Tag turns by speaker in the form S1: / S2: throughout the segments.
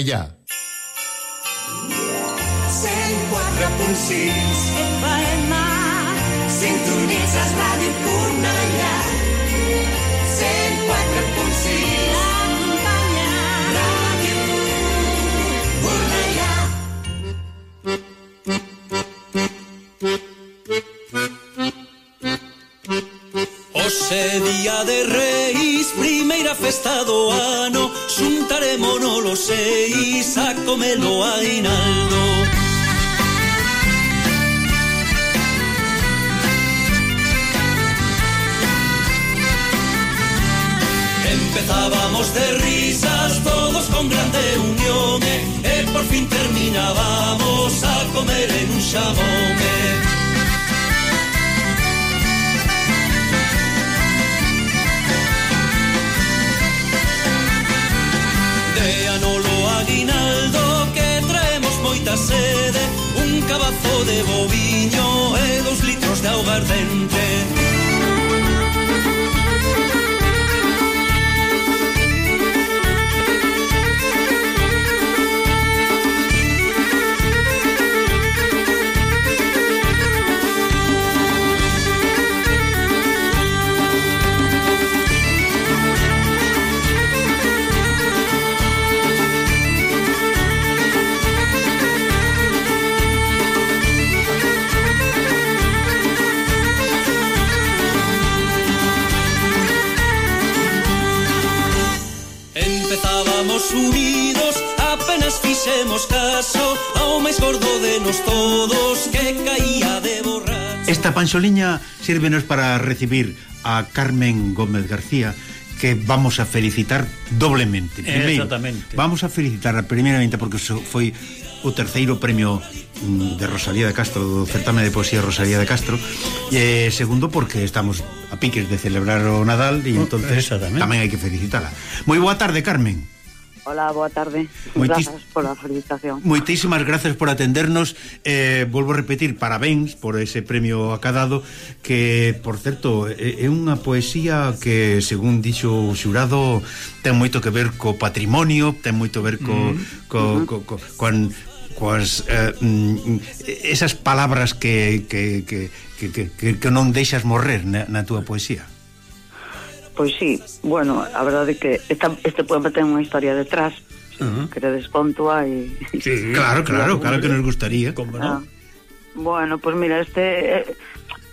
S1: Ya.
S2: 104.6 FM Sintonitzes Ràdio Cornellà 104.6 Acompanya Ràdio Cornellà
S3: Hoxe día de reis, primeira festa do ano puse y sacómelo aguinaldo. Empezábamos de risas todos con grande unión, eh, eh por fin terminábamos a comer en un chamome. Eh. estábamos unidos apenas fixemos caso ao máis gordo de nos todos que caía de borracho.
S4: Esta panxoliña sírvenos para recibir a Carmen Gómez García que vamos a felicitar doblemente. Eh, Primeiro,
S5: Exactamente.
S4: Vamos a felicitarla primeiramente porque foi o terceiro premio mm, de Rosalía de Castro do certame de poesía Rosalía de Castro e segundo porque estamos a piques de celebrar o Nadal e oh,
S5: entonces
S4: tamén hai que felicitala Moi boa tarde Carmen.
S6: Hola, boa tarde.
S4: Moitis...
S6: Grazas pola felicitación.
S4: Moitísimas grazas por atendernos. Eh, volvo a repetir, parabéns por ese premio acadado que, por certo, é unha poesía que, según dixo o xurado, ten moito que ver co patrimonio, ten moito ver co, mm. co, co, mm-hmm. co, co, coas eh, mm, esas palabras que que, que, que, que non deixas morrer na, na túa poesía.
S6: Pois sí, bueno, a verdade é que esta, este poema ten unha historia detrás uh
S4: -huh.
S6: que te descontua e...
S4: Sí, claro, claro, claro que nos gustaría.
S5: Como
S6: ah.
S5: no?
S6: Bueno, pois pues mira, este...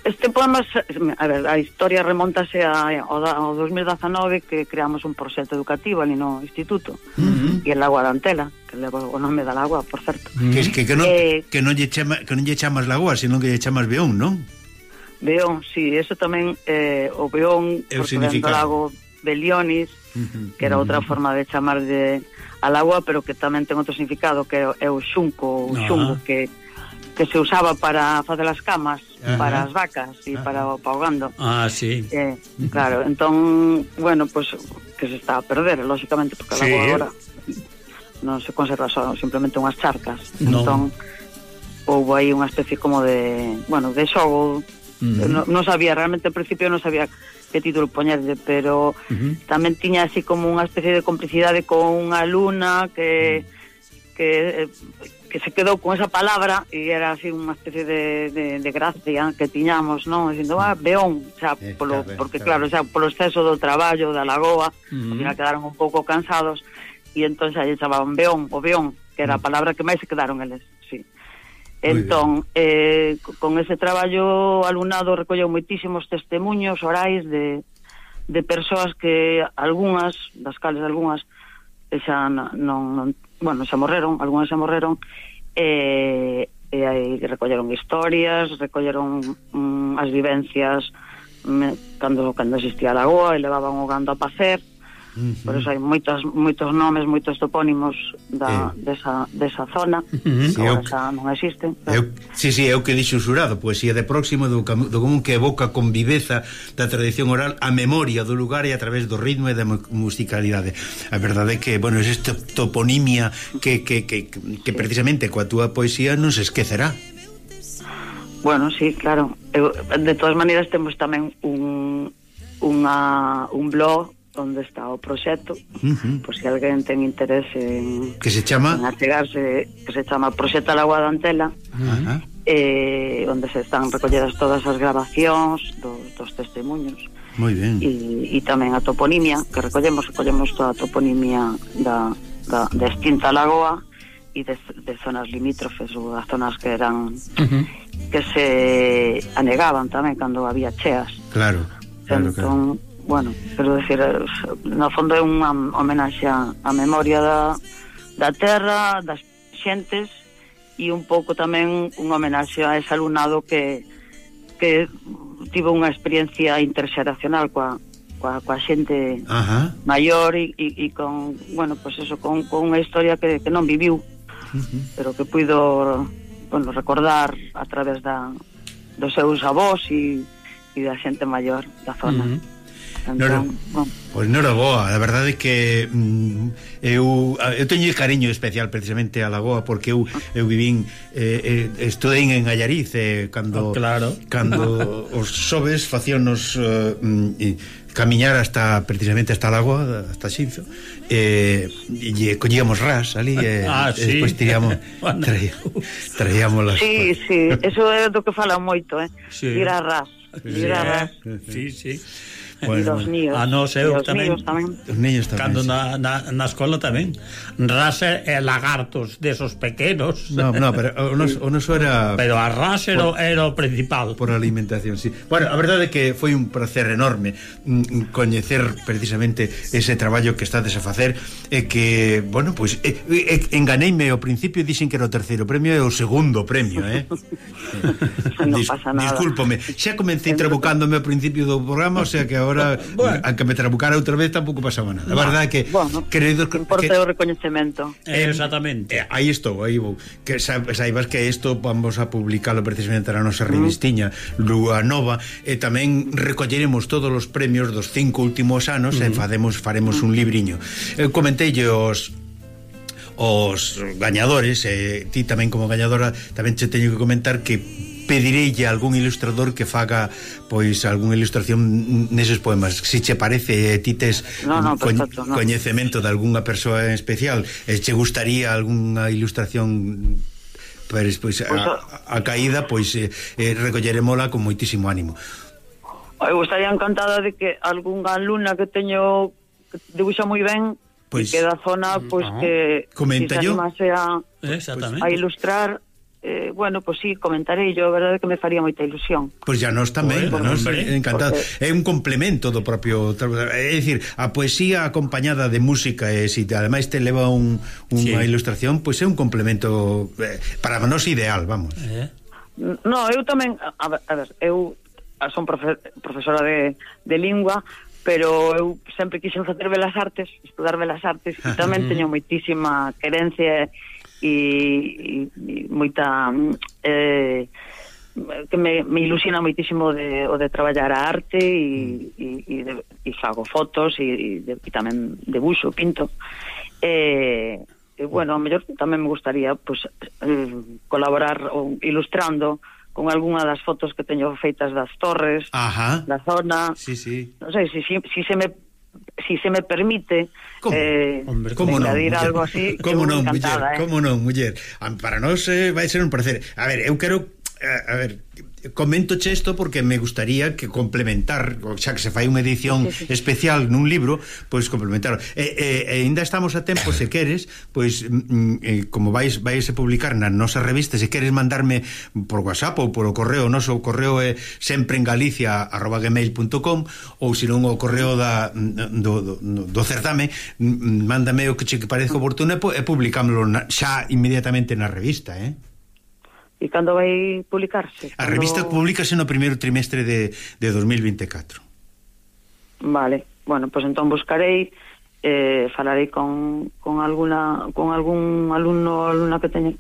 S6: Este poema, a ver, a historia remontase a, ao 2019 que creamos un proxecto educativo ali no instituto uh -huh. e en Lagoa da Antela, que leva o nome da Lagoa, por certo.
S4: Uh -huh. Que, que, que, non,
S6: eh,
S4: que non lle chama, que non lle chamas Lagoa, sino que lle chamas Beón, non?
S6: Beón, sí, eso tamén eh, o Beón,
S4: é o
S6: do lago Belionis, que era outra forma de chamar de al agua, pero que tamén ten outro significado, que é o xunco, o xungo, que que se usaba para facer as camas
S4: Ajá.
S6: para as vacas e para o paugando.
S5: Ah, sí.
S6: Eh, claro, entón, bueno, pues que se está a perder, lógicamente, porque
S5: sí.
S6: a agora non se conserva só simplemente unhas charcas.
S5: No.
S6: Entón, houve aí unha especie como de, bueno, de xogo
S5: Uh -huh.
S6: non, non sabía, realmente ao principio non sabía que título poñerlle, pero
S5: uh -huh.
S6: tamén tiña así como unha especie de complicidade con unha luna que, que eh, que se quedou con esa palabra e era así unha especie de, de, de gracia que tiñamos, non? Dicindo, ah, beón, xa,
S4: eh,
S6: polo,
S4: claro,
S6: porque
S4: claro,
S6: claro, xa, polo exceso do traballo, da lagoa,
S5: uh -huh.
S6: ao final quedaron un pouco cansados e entón xa lle chamaban beón, o beón, que era a palabra que máis se quedaron eles, sí. Entón, eh, con ese traballo alumnado recolleu moitísimos testemunhos orais de, de persoas que algunhas, das cales algunhas, eh, xa non, non bueno, xa morreron, algunhas xa morreron, e, e aí recolleron historias, recolleron mm, as vivencias me, cando, cando existía a lagoa e levaban o gando a pacer, Por eso hai moitos moitos nomes, moitos topónimos da,
S4: eh.
S6: desa, desa zona,
S4: uh
S6: -huh. sí,
S4: eu,
S6: non existen. Pero...
S4: Eu, sí, sí, eu que dixo xurado, poesía de próximo do, do común que evoca con viveza da tradición oral a memoria do lugar e a través do ritmo e da musicalidade. A verdade é que, bueno, é esta toponimia que, que, que, que precisamente coa túa poesía non se esquecerá.
S6: Bueno, sí, claro. Eu, de todas maneiras temos tamén un, unha, un blog onde está o proxecto,
S4: uh
S6: -huh. por se si alguén ten interese en,
S4: que se chama en
S6: achegarse, que se chama Proxecto Lagoa da Antela,
S4: uh -huh.
S6: eh, onde se están recolledas todas as grabacións dos, dos testemunhos.
S4: Moi ben.
S6: E, e tamén a toponimia, que recollemos, recollemos toda a toponimia da, da, da extinta lagoa e de, de zonas limítrofes ou das zonas que eran
S1: uh -huh.
S6: que se anegaban tamén cando había cheas.
S4: Claro. claro
S6: entón, claro bueno, quero decir, eh, no fondo é unha homenaxe á memoria da, da terra, das xentes e un pouco tamén unha homenaxe a ese alumnado que, que tivo unha experiencia interxeracional coa, coa, coa xente
S4: Ajá.
S6: maior e, e, e con, bueno, pues eso, con, con unha historia que, que non viviu, uh -huh. pero que puido bueno, recordar a través da, dos seus avós e, e da xente maior da zona.
S1: Uh
S6: -huh.
S4: Nora,
S6: bueno.
S4: Pois boa, a verdade é que mm, eu, eu teño cariño especial precisamente a Lagoa porque eu eu vivín eh, eh, estudei en Allariz eh, cando
S1: oh, claro.
S4: cando os xoves facíanos eh, mm, camiñar hasta precisamente hasta Lagoa, hasta Xinzo eh, e collíamos ras ali e,
S1: eh,
S4: ah,
S1: sí.
S4: despois tiríamos traía, traíamos las
S6: Sí, sí, eso é do que fala moito, eh.
S1: Sí.
S6: Ir a ras, ir a ras.
S1: Sí, sí.
S6: sí.
S4: Bueno,
S6: e dos
S1: niños. A
S6: nós
S1: eu tamén.
S6: Tamén.
S4: Os niños tamén.
S1: Cando
S4: sí.
S1: na, na, na escola tamén. Rase e lagartos desos pequenos.
S4: No, no, pero o noso, o noso era...
S1: Pero a rase era o principal.
S4: Por alimentación, sí. Bueno, a verdade é que foi un placer enorme mm, coñecer precisamente ese traballo que estades a facer e que, bueno, pois pues, e, e, enganeime ao principio dixen que era o terceiro premio e o segundo premio, eh?
S6: non pasa nada.
S4: Discúlpome, xa comecei trabucándome ao principio do programa, o sea que agora
S1: bueno.
S4: a que me trabucara outra vez tampouco pasaba nada. Nah. A verdade que
S6: bueno,
S4: queridos
S6: importa
S4: que,
S6: o recoñecemento.
S1: Eh, exactamente.
S4: Eh, aí estou, aí vou. Que sa, saibas que isto vamos a publicalo precisamente na nosa mm. revistiña mm. Nova e tamén recolleremos todos os premios dos cinco últimos anos mm. e fademos faremos mm. un libriño. Eh, Eu comentei os os gañadores e eh, ti tamén como gañadora tamén che teño que comentar que pedireille a algún ilustrador que faga pois algunha ilustración neses poemas. Se che parece ti tes
S6: no, no, perfecto, no.
S4: coñecemento de algunha persoa en especial, e che gustaría algunha ilustración Pois, pois, a, a caída pois eh, eh recolleremola con moitísimo ánimo
S6: Eu estaría encantada de que algunha alumna que teño que dibuxa moi ben
S4: pois,
S6: que da zona pois que, que se animase a,
S1: eh,
S6: a ilustrar eh, bueno, pois pues, sí, comentarei yo, a verdade que me faría moita ilusión.
S4: Pois pues ya nos tamén,
S1: bueno,
S4: nos,
S1: hombre,
S4: encantado.
S6: Porque...
S4: É un complemento do propio, é dicir, a poesía acompañada de música e se si ademais te leva un, unha
S1: sí.
S4: ilustración, pois pues é un complemento eh, para nós ideal, vamos.
S1: Eh.
S6: No, eu tamén, a ver, a ver eu son profe, profesora de, de lingua, pero eu sempre quixen facer belas artes, estudar belas artes, e tamén teño moitísima querencia e e, e moita eh, que me, me ilusiona moitísimo de, o de traballar a arte e, e, e, de, e fago fotos e, e, de, e tamén debuxo, pinto e, e bueno, a mellor tamén me gustaría pues, eh, colaborar ou ilustrando con algunha das fotos que teño feitas das torres
S4: Ajá.
S6: da zona
S4: sí, sí.
S6: non sei se si, si se me si se me permite
S4: ¿Cómo?
S6: Eh,
S1: Hombre,
S6: ¿cómo
S4: muller?
S6: algo así
S4: como non, muller,
S6: eh?
S4: como non, muller ah, para nós eh, vai ser un placer a ver, eu quero eh, a ver, comento che isto porque me gustaría que complementar, xa que se fai unha edición
S6: sí, sí, sí.
S4: especial nun libro, pois complementar. E, e, e ainda estamos a tempo se queres, pois mm, eh, como vais vais a publicar na nosa revista, se queres mandarme por WhatsApp ou por o correo, o noso correo é sempre en galicia@gmail.com ou se non o correo da mm, do, do, do certame, mm, mándame o que che que parece oportuno e publicámoslo na, xa inmediatamente na revista, eh?
S6: E cando vai publicarse?
S4: A revista publicase no primeiro trimestre de, de 2024.
S6: Vale, bueno, pois pues entón buscarei eh, falarei con, con alguna con algún alumno ou alumna que teña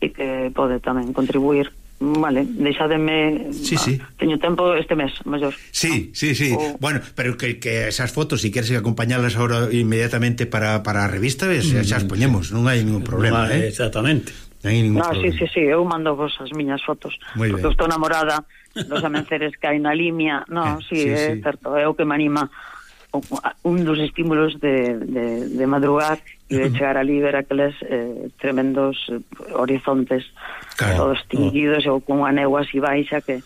S6: e que pode tamén contribuir Vale, deixademe
S4: sí, sí.
S6: Teño tempo este mes, mellor
S4: Sí, ¿no? sí, sí,
S6: o...
S4: bueno, pero que, que esas fotos Si queres acompañalas ahora inmediatamente Para, para a revista, mm, xa as poñemos. Non hai ningún problema
S1: vale,
S4: eh?
S1: Exactamente
S4: Non hai ningún
S6: no,
S4: problema.
S6: Sí, sí, sí, eu mando vos as miñas fotos.
S4: Muy
S6: porque estou namorada dos amenceres que hai na Limia. No,
S4: eh,
S6: sí,
S4: sí,
S6: é
S4: sí.
S6: certo, é o que me anima un dos estímulos de, de, de madrugar e chegar ali ver aqueles eh, tremendos eh, horizontes
S4: claro.
S6: todos mm. tinguidos ou con cunha negua así baixa mm. que,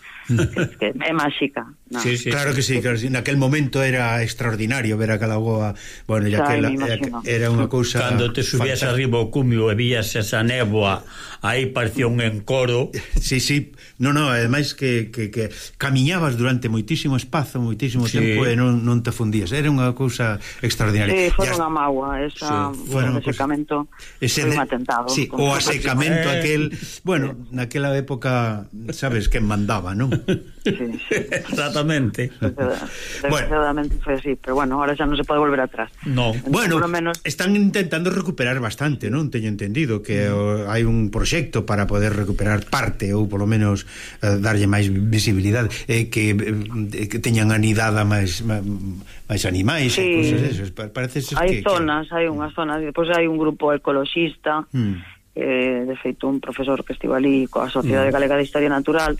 S6: que, que é máxica no.
S1: sí, sí,
S4: claro que sí, claro, sí. naquel momento era extraordinario ver aquela goa bueno, ya
S6: que la,
S4: era unha mm. cousa
S1: cando te subías
S4: fantástica.
S1: arriba ao cumio e vías esa néboa aí parecía un encoro.
S4: Sí, sí, no, no, ademais que, que, que camiñabas durante moitísimo espazo moitísimo
S1: sí.
S4: tempo e non, non te fundías. Era unha cousa extraordinaria.
S6: Sí, foi unha magua esa
S4: sí
S6: foron
S4: o
S6: secamento
S4: ese
S6: foi un atentado.
S4: Sí, o asecamento
S1: eh,
S4: aquel, bueno, eh. naquela época sabes que mandaba, non?
S6: Sí, sí.
S1: Exactamente.
S6: Desgraciadamente bueno. foi así, pero bueno, ahora xa non se pode volver atrás.
S1: No.
S6: Entonces,
S4: bueno,
S6: menos...
S4: están intentando recuperar bastante, non? Teño entendido que eh, mm. hai un proxecto para poder recuperar parte ou polo menos eh, darlle máis visibilidade, eh, que, eh, que teñan anidada máis máis animais
S6: sí.
S4: e cousas esas. Parece
S6: hai
S4: que,
S6: zonas, que... hai unhas zonas Depois hai un grupo ecoloxista,
S4: mm.
S6: eh, de feito un profesor que estivo ali coa Sociedade
S4: mm.
S6: Galega de Historia Natural,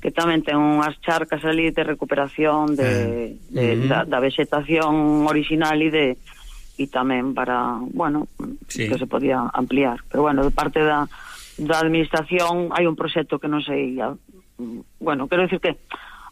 S6: que tamén ten unhas charcas ali de recuperación de, eh. de,
S1: mm.
S6: da, da vegetación original e de e tamén para, bueno,
S1: sí.
S6: que se podía ampliar. Pero bueno, de parte da, da administración hai un proxecto que non sei, bueno, quero decir que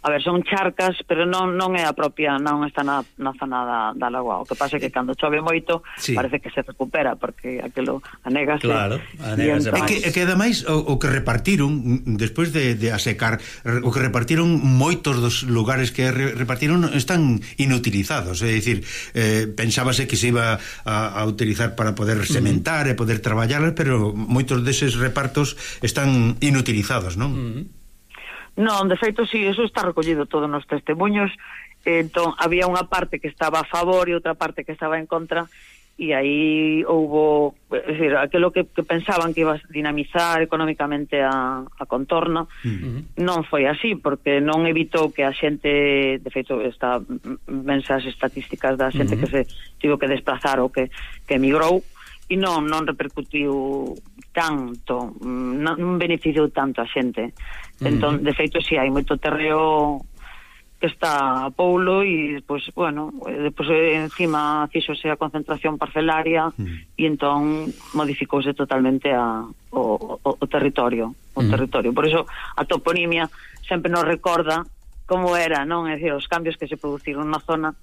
S6: A ver, son charcas, pero non non é a propia, non está na, na zona da, da lagoa. O que pasa é que eh. cando chove moito
S4: sí.
S6: parece que se recupera, porque aquilo anégase.
S1: Claro, anégase.
S6: Entón...
S4: É que, é que ademais o, o que repartiron, mm, despois de, de asecar, o que repartiron moitos dos lugares que re, repartiron están inutilizados. É dicir, eh, pensábase que se iba a, a utilizar para poder sementar e poder traballar, pero moitos deses repartos están inutilizados, non? Uh.
S6: Non, de feito, si, sí, eso está recollido todo nos testemunhos. Entón, había unha parte que estaba a favor e outra parte que estaba en contra, e aí houbo, é dicir, aquilo que, que pensaban que iba a dinamizar económicamente a, a contorna, uh mm-hmm. -huh. non foi así, porque non evitou que a xente, de feito, está, vensas estatísticas da xente uh -huh. que se tivo que desplazar ou que, que emigrou, uh e non, non repercutiu tanto, mm, non, non beneficiou tanto a xente. Entón, mm. de feito, si hai moito terreo que está a Poulo e despois, bueno, despois eh, encima fixose a concentración parcelaria mm. e entón modificouse totalmente a, o, o, o territorio, o mm. territorio. Por iso a toponimia sempre nos recorda como era, non? É dicir, os cambios que se produciron na zona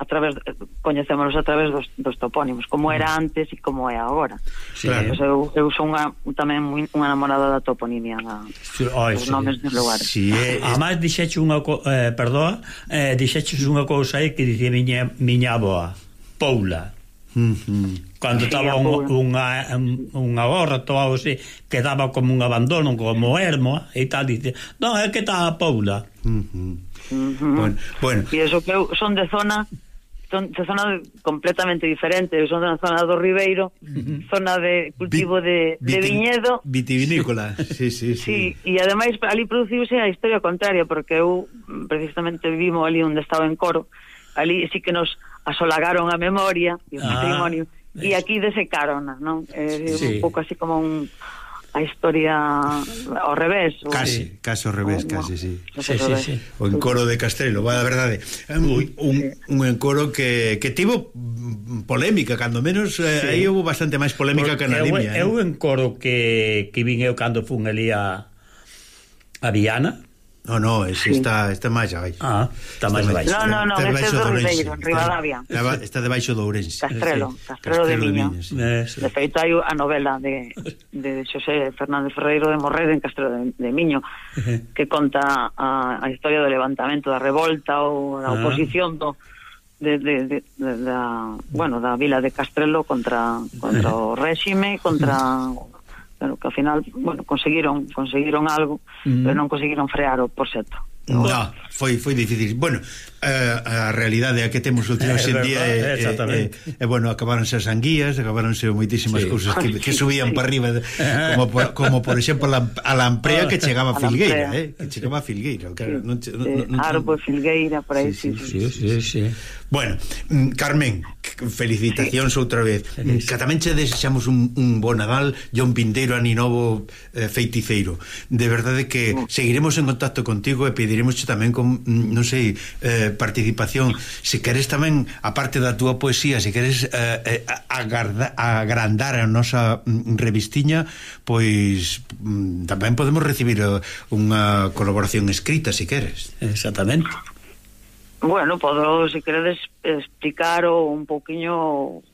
S6: a través coñecémonos a través dos, dos topónimos, como era antes e como é agora.
S1: Sí.
S4: Claro.
S6: Pois eu, eu son unha, tamén moi, unha enamorada da toponimia na,
S1: sí, oh,
S6: dos
S1: sí,
S6: nomes dos lugares.
S4: Sí,
S1: eh, además dixeche unha eh, perdoa, eh, dixeches unha cousa aí que dicía miña, miña aboa, Paula.
S4: Mm
S1: -hmm.
S6: Cando
S1: estaba un, unha, unha gorra ou así, quedaba como un abandono, como ermo, e tal, dice, non, é que está a Paula.
S4: Mm -hmm.
S6: Uh -huh.
S4: Bueno, bueno.
S6: E eso que eu son de zona son, zona completamente diferente, son na zona do Ribeiro, uh -huh. zona de cultivo de, de
S4: de
S6: viñedo.
S4: Vitivinícola, sí, sí,
S6: sí.
S4: sí.
S6: E ademais ali produciuse a historia contraria, porque eu mm, precisamente vivimos ali onde estaba en coro, ali sí que nos asolagaron a memoria e o
S1: ah.
S6: patrimonio, e aquí desecaron, non? Eh,
S1: sí.
S6: Un pouco así como un a historia ao revés.
S4: Casi, o... casi ao revés,
S6: o,
S4: casi, sí.
S1: Sí, sí, sí.
S4: O encoro de Castrelo, va, a verdade. Un, un, un encoro que, que tivo polémica, cando menos eh,
S1: sí.
S4: aí houve bastante máis polémica Porque que na Limia.
S1: É
S4: eh.
S1: un encoro que, que vin eu cando fun ali a, a Viana,
S4: No, no, ese
S6: sí.
S4: está, está máis abaixo.
S1: Ah, está, está
S4: máis
S1: baixo.
S6: No, no, no,
S4: está debaixo
S6: do Ribeiro, en Rivadavia.
S4: Está, está debaixo do Ourense.
S6: Castrelo,
S1: sí.
S6: Castrelo, Castrelo de Miño.
S4: De, Miño sí.
S6: de feito, hai a novela de, de Xosé Fernández Ferreiro de Morredo en Castrelo de, de Miño, que conta a, a historia do levantamento da revolta ou da oposición do... De, de, de, de, da, bueno, da vila de Castrelo contra, contra o réxime, contra pero que ao final, bueno, conseguiron conseguiron algo,
S1: mm.
S6: pero non conseguiron frear o proxecto.
S4: No, foi foi difícil. Bueno, a, a realidade a que temos o
S1: tío
S4: hoxe en día é, é, é, bueno, acabáronse as anguías acabáronse moitísimas
S1: sí.
S4: cousas que, que subían
S6: sí.
S4: para arriba como por, como por exemplo a lamprea que chegaba a Filgueira eh, que chegaba a Filgueira claro, non, non, non, non...
S6: Arbo Filgueira para
S4: sí,
S6: sí,
S1: sí, sí, sí.
S4: bueno, mm, Carmen felicitacións sí. outra vez mm, sí. que tamén che desexamos un, un bon Nadal e un vindeiro aninovo eh, feiticeiro de verdade que seguiremos en contacto contigo e pediremos tamén con, mm, non sei eh, eh, participación. Se queres tamén, aparte da túa poesía se queres eh, eh, agarda, agrandar a nosa mm, revistiña pois mm, tamén podemos recibir eh, unha colaboración escrita se queres.
S1: Exactamente.
S6: Bueno, podo, se queredes, explicar o un pouquiño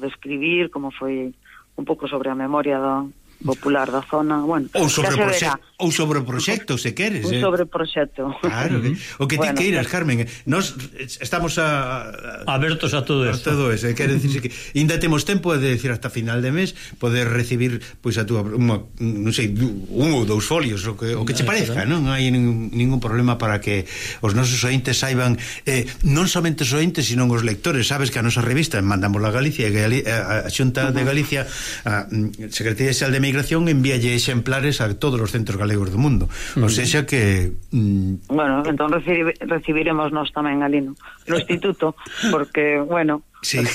S6: describir como foi un pouco sobre a memoria do, popular da zona, bueno,
S4: ou sobre o proxecto, ou sobre o proxecto, se queres,
S6: ou
S4: eh?
S6: sobre proxecto.
S4: Claro, que, o que ti
S6: bueno.
S4: queiras, Carmen. Nós estamos a, a
S1: abertos a todo
S4: eso.
S1: A
S4: todo eso, eh. quero dicirse que ainda temos tempo de decir hasta final de mes poder recibir pois pues, a túa unha, non sei, un ou dous folios o que, o que che parezca, non? Hai ningún, ningún problema para que os nosos ointes saiban eh, non somente os ointes, sino os lectores, sabes que a nosa revista mandamos a Galicia e a, a Xunta de Galicia, a mm, Secretaría Xal de migración envíalle exemplares a todos os centros galegos do mundo. O mm. sea que... Mm,
S6: bueno, entón recibi recibiremos nós tamén ali no, no instituto, porque, bueno...
S4: Sí.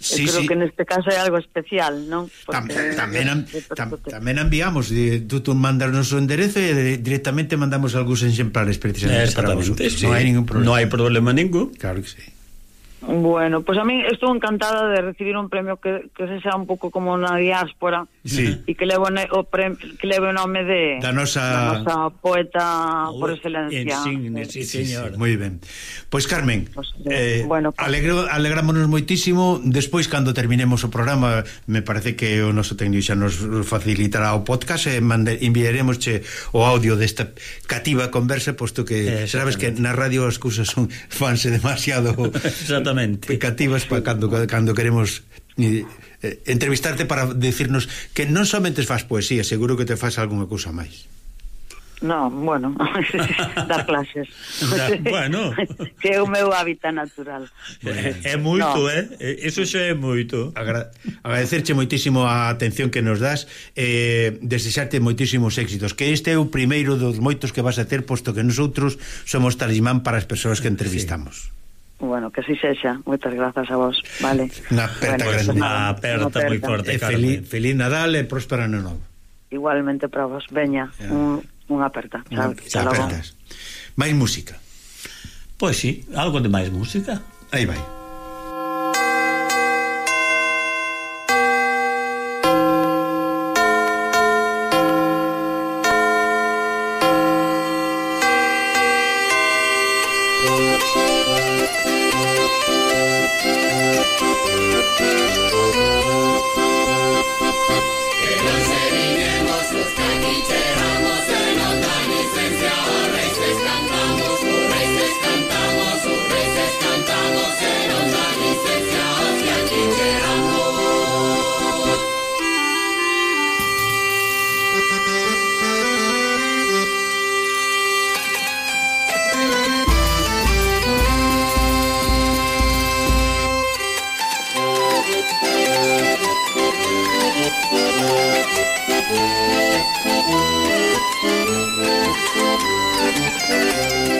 S4: Sí,
S6: creo
S4: sí.
S6: que neste caso é algo especial, non? Porque,
S4: tamén, am, tam, tamén enviamos, tú, tú mandarnos o enderezo e directamente mandamos algúns exemplares precisamente para vos.
S1: Sí.
S4: Non hai ningún problema.
S1: Non hai problema ningún.
S4: Claro que sí.
S6: Bueno, pues a mí estou encantada de recibir un premio que, que se sea un pouco como na diáspora
S4: sí.
S6: e que leve, ne, o prem, que leve o nome de
S4: da nosa,
S6: da nosa poeta oh, por excelencia.
S1: Insigne, sí,
S4: sí, señor. Sí,
S1: sí,
S4: moi ben. Pois Carmen,
S6: pues,
S4: eh, eh,
S6: bueno, pues,
S4: alegro, alegrámonos moitísimo. Despois, cando terminemos o programa, me parece que o noso técnico xa nos facilitará o podcast e mande, enviaremos che o audio desta cativa conversa, posto que sabes que na radio as cousas son fanse demasiado...
S1: Exactamente.
S4: Cativas para cando, cando queremos eh, entrevistarte para decirnos que non somente faz poesía, seguro que te faz algunha cousa máis.
S6: No, bueno, dar clases.
S1: Da, bueno.
S6: que é o meu hábitat natural.
S1: É, é moito,
S6: no.
S1: eh? Eso xa é moito.
S4: Agra agradecerche moitísimo a atención que nos das, eh, desexarte moitísimos éxitos, que este é o primeiro dos moitos que vas a ter, posto que nosotros somos talismán para as persoas que entrevistamos. Sí.
S6: Bueno, que así sexa. Moitas grazas a vos. Vale.
S4: Na aperta,
S6: bueno,
S1: na aperta, moi forte, Carmen.
S4: Feliz, feliz Nadal e próspero ano novo.
S6: Igualmente para vos. Veña,
S4: yeah.
S6: un, unha aperta. Chao. Chao.
S4: Máis música.
S1: Pois sí, algo de máis música.
S4: Aí vai.